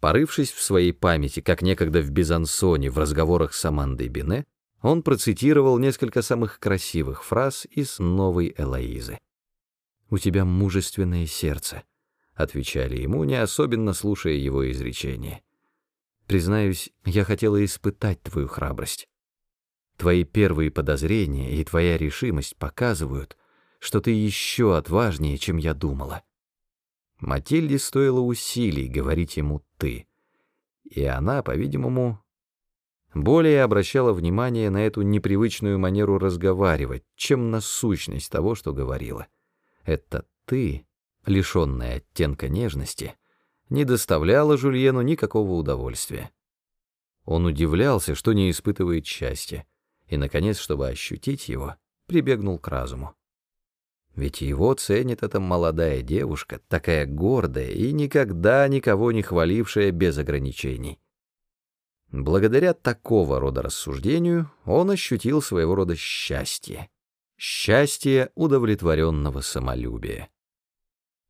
Порывшись в своей памяти, как некогда в Безансоне в разговорах с Амандой Бине, он процитировал несколько самых красивых фраз из «Новой Элоизы». «У тебя мужественное сердце», — отвечали ему, не особенно слушая его изречения. «Признаюсь, я хотела испытать твою храбрость. Твои первые подозрения и твоя решимость показывают, что ты еще отважнее, чем я думала». Матильде стоило усилий говорить ему «ты», и она, по-видимому, более обращала внимание на эту непривычную манеру разговаривать, чем на сущность того, что говорила. Это «ты», лишенная оттенка нежности, не доставляла Жульену никакого удовольствия. Он удивлялся, что не испытывает счастья, и, наконец, чтобы ощутить его, прибегнул к разуму. Ведь его ценит эта молодая девушка, такая гордая и никогда никого не хвалившая без ограничений. Благодаря такого рода рассуждению он ощутил своего рода счастье. Счастье удовлетворенного самолюбия.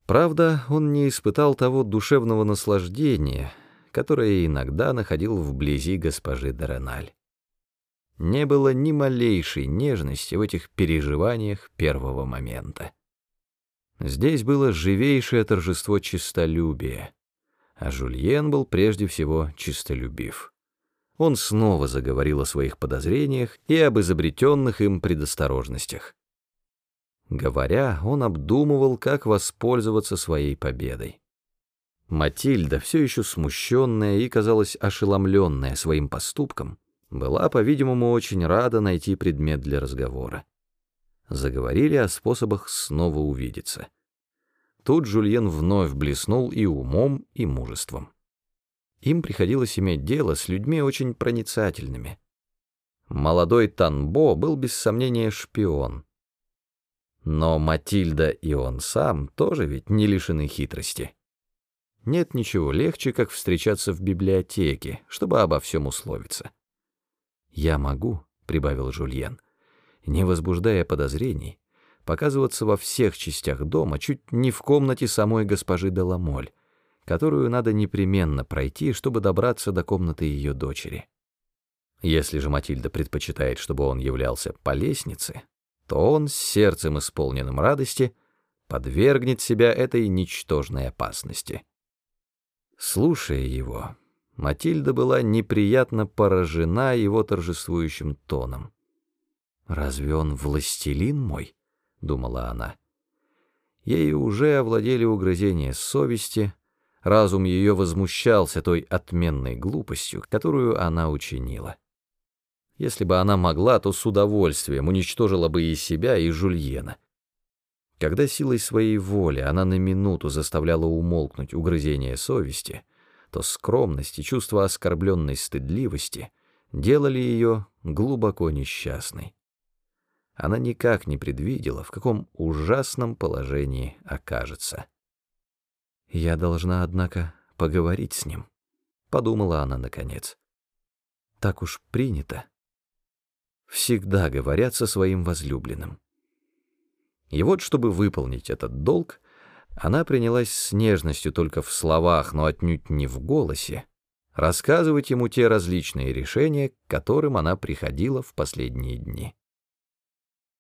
Правда, он не испытал того душевного наслаждения, которое иногда находил вблизи госпожи Дореналь. Не было ни малейшей нежности в этих переживаниях первого момента. Здесь было живейшее торжество чистолюбия, а Жульен был прежде всего чистолюбив. Он снова заговорил о своих подозрениях и об изобретенных им предосторожностях. Говоря, он обдумывал, как воспользоваться своей победой. Матильда, все еще смущенная и, казалось, ошеломленная своим поступком, была, по-видимому, очень рада найти предмет для разговора. Заговорили о способах снова увидеться. Тут Жульен вновь блеснул и умом, и мужеством. Им приходилось иметь дело с людьми очень проницательными. Молодой Танбо был без сомнения шпион. Но Матильда и он сам тоже ведь не лишены хитрости. Нет ничего легче, как встречаться в библиотеке, чтобы обо всем условиться. «Я могу», — прибавил Жульен, не возбуждая подозрений, показываться во всех частях дома, чуть не в комнате самой госпожи Деламоль, которую надо непременно пройти, чтобы добраться до комнаты ее дочери. Если же Матильда предпочитает, чтобы он являлся по лестнице, то он с сердцем исполненным радости подвергнет себя этой ничтожной опасности. Слушая его, Матильда была неприятно поражена его торжествующим тоном. «Разве он властелин мой?» — думала она. Ею уже овладели угрызения совести, разум ее возмущался той отменной глупостью, которую она учинила. Если бы она могла, то с удовольствием уничтожила бы и себя, и Жульена. Когда силой своей воли она на минуту заставляла умолкнуть угрызения совести — то скромность и чувство оскорбленной стыдливости делали ее глубоко несчастной. Она никак не предвидела, в каком ужасном положении окажется. «Я должна, однако, поговорить с ним», — подумала она наконец. «Так уж принято. Всегда говорят со своим возлюбленным». И вот, чтобы выполнить этот долг, она принялась с нежностью только в словах, но отнюдь не в голосе, рассказывать ему те различные решения, к которым она приходила в последние дни.